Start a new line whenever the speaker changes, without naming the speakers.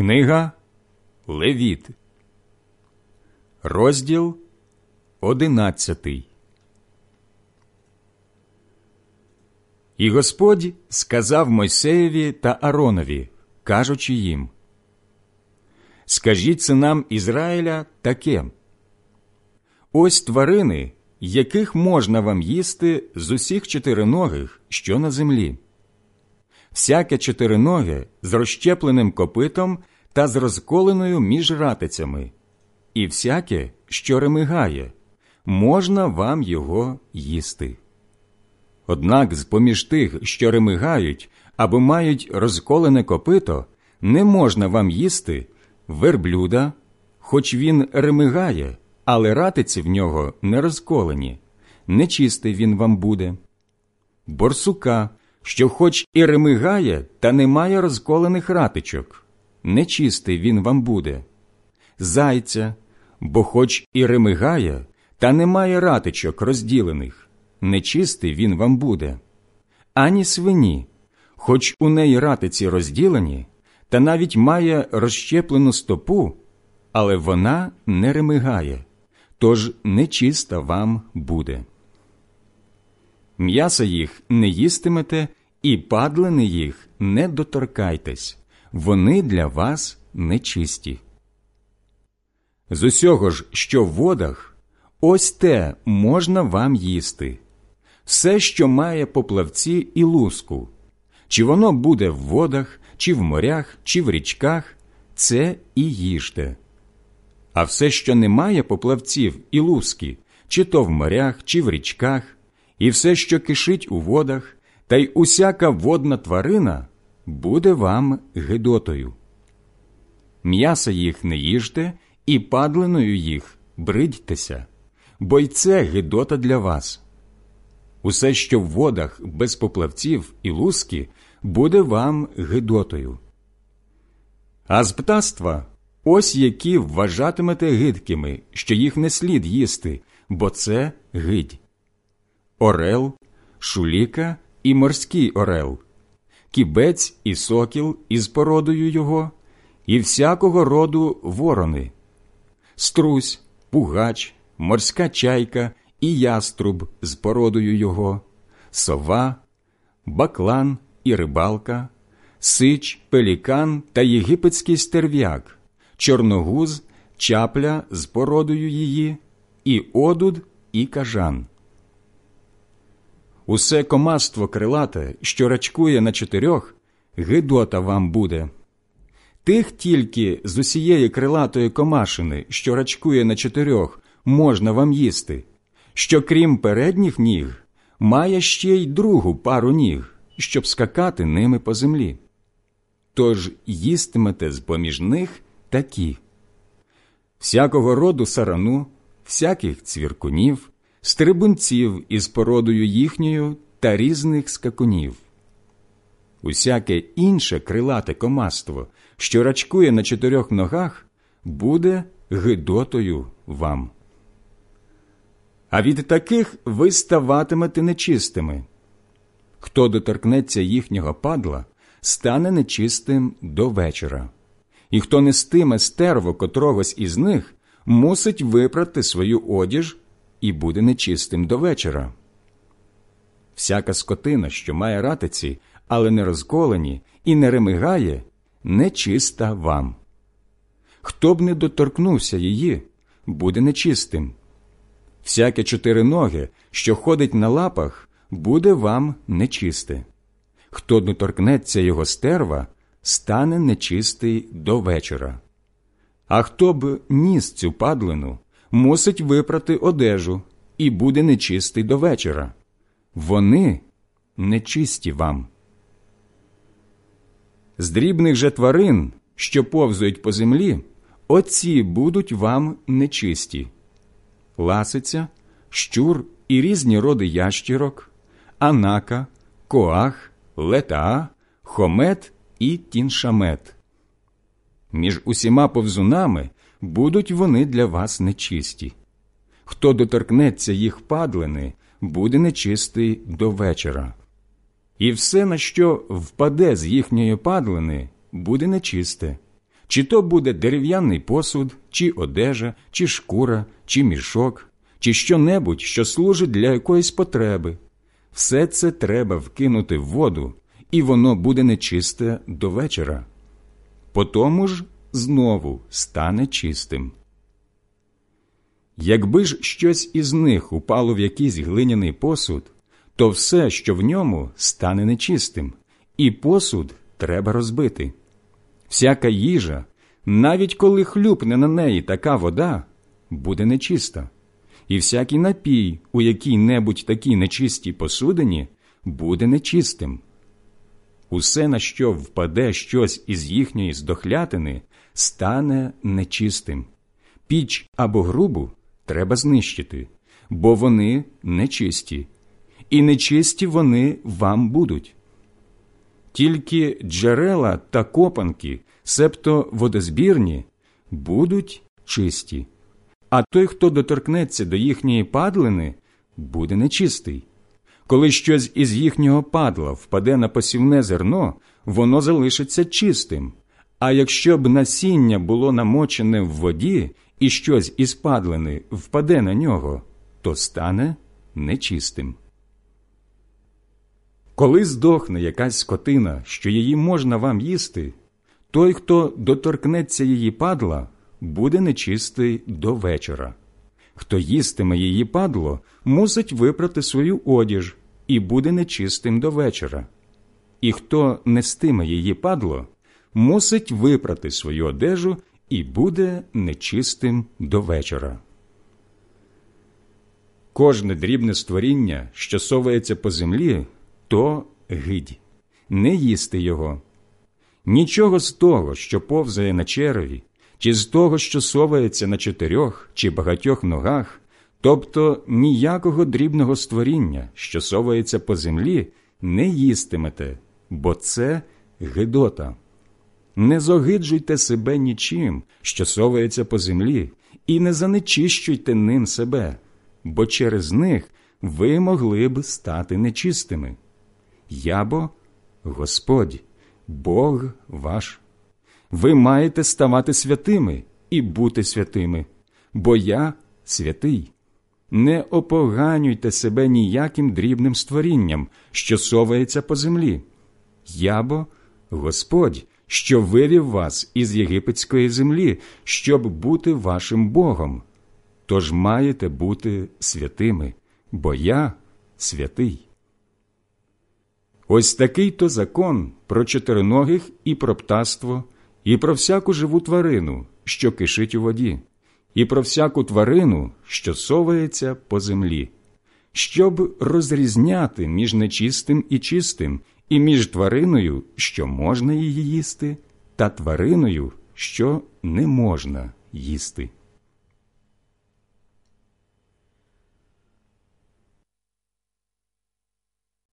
Книга Левіт, розділ одинадцятий. І Господь сказав Мойсеєві та Аронові, кажучи їм: Скажіть синам Ізраїля таке: ось тварини, яких можна вам їсти з усіх чотириногих, що на землі. Всяке чотириноге з розщепленим копитом та з розколеною між ратицями, і всяке, що ремигає, можна вам його їсти. Однак з поміж тих, що ремигають або мають розколене копито, не можна вам їсти верблюда, хоч він ремигає, але ратиці в нього не розколені, нечистий він вам буде, борсука, що хоч і ремигає, та не має розколених ратичок, нечистий він вам буде, зайця, бо хоч і ремигає, та не має ратичок розділених, нечистий він вам буде, ані свині, хоч у неї ратиці розділені, та навіть має розщеплену стопу, але вона не ремигає, тож нечиста вам буде. М'яса їх не їстимете, і падлини їх не доторкайтесь, вони для вас нечисті. З усього ж, що в водах, ось те можна вам їсти, все, що має поплавці і луску, чи воно буде в водах, чи в морях, чи в річках, це і їжте. А все, що не має поплавців і луски, чи то в морях, чи в річках, і все, що кишить у водах, та й усяка водна тварина буде вам гидотою. М'яса їх не їжте, і падлиною їх бридьтеся, бо й це гидота для вас. Усе, що в водах без поплавців і луски, буде вам гидотою. А з птаства ось які вважатимете гидкими, що їх не слід їсти, бо це гидь. Орел, шуліка і морський орел, кібець і сокіл із породою його, і всякого роду ворони, струсь, пугач, морська чайка і яструб з породою його, сова, баклан і рибалка, сич, пелікан та єгипетський стерв'як, чорногуз, чапля з породою її, і одуд, і кажан. Усе комаство крилате, що рачкує на чотирьох, гидота вам буде. Тих тільки з усієї крилатої комашини, що рачкує на чотирьох, можна вам їсти, що крім передніх ніг, має ще й другу пару ніг, щоб скакати ними по землі. Тож їстимете з поміж них такі всякого роду сарану, всяких цвіркунів, стрибунців із породою їхньою та різних скакунів. Усяке інше крилате комаство, що рачкує на чотирьох ногах, буде гидотою вам. А від таких ви ставатимете нечистими. Хто доторкнеться їхнього падла, стане нечистим до вечора, і хто нестиме стерво котрогось із них, мусить випрати свою одіж і буде нечистим до вечора. Всяка скотина, що має ратиці, але не розколені і не ремигає, нечиста вам. Хто б не доторкнувся її, буде нечистим. Всяке чотириноге, що ходить на лапах, буде вам нечисте. Хто доторкнеться його стерва, стане нечистий до вечора. А хто б ніс цю падлину, мусить випрати одежу і буде нечистий до вечора. Вони нечисті вам. З дрібних же тварин, що повзують по землі, оці будуть вам нечисті ласиця, щур і різні роди ящірок, анака, коах, летаа, хомет і тіншамет. Між усіма повзунами будуть вони для вас нечисті. Хто доторкнеться їх падлини, буде нечистий до вечора. І все, на що впаде з їхньої падлини, буде нечисте, чи то буде дерев'яний посуд, чи одежа, чи шкура, чи мішок, чи що-небудь, що служить для якоїсь потреби. Все це треба вкинути в воду, і воно буде нечисте до вечора. По тому ж знову стане чистим. Якби ж щось із них упало в якийсь глиняний посуд, то все, що в ньому, стане нечистим, і посуд треба розбити. Всяка їжа, навіть коли хлюпне на неї така вода, буде нечиста, і всякий напій, у якій-небудь такій нечистій посудині, буде нечистим. Усе, на що впаде щось із їхньої здохлятини, стане нечистим. Піч або грубу треба знищити, бо вони нечисті, і нечисті вони вам будуть. Тільки джерела та копанки, себто водозбірні, будуть чисті, а той, хто доторкнеться до їхньої падлини, буде нечистий. Коли щось із їхнього падла впаде на посівне зерно, воно залишиться чистим. А якщо б насіння було намочене в воді і щось із падлини впаде на нього, то стане нечистим. Коли здохне якась скотина, що її можна вам їсти, той, хто доторкнеться її падла, буде нечистий до вечора. Хто їстиме її падло, мусить випрати свою одіж і буде нечистим до вечора. І хто нестиме її падло, мусить випрати свою одежу і буде нечистим до вечора. Кожне дрібне створіння, що совається по землі, то гидь, не їсти його. Нічого з того, що повзає на череві, чи з того, що совається на чотирьох чи багатьох ногах, тобто ніякого дрібного створіння, що совається по землі, не їстимете, бо це гидота. Не зогиджуйте себе нічим, що совається по землі, і не занечищуйте ним себе, бо через них ви могли б стати нечистими. Я бо Господь, Бог ваш. Ви маєте ставати святими і бути святими, бо я святий. Не опоганюйте себе ніяким дрібним створінням, що совається по землі. Я бо Господь, що вивів вас із єгипетської землі, щоб бути вашим Богом. Тож маєте бути святими, бо я святий. Ось такий то закон про чотириногих і про птаство, і про всяку живу тварину, що кишить у воді, і про всяку тварину, що совається по землі, щоб розрізняти між нечистим і чистим, і між твариною, що можна її їсти, та твариною, що не можна їсти.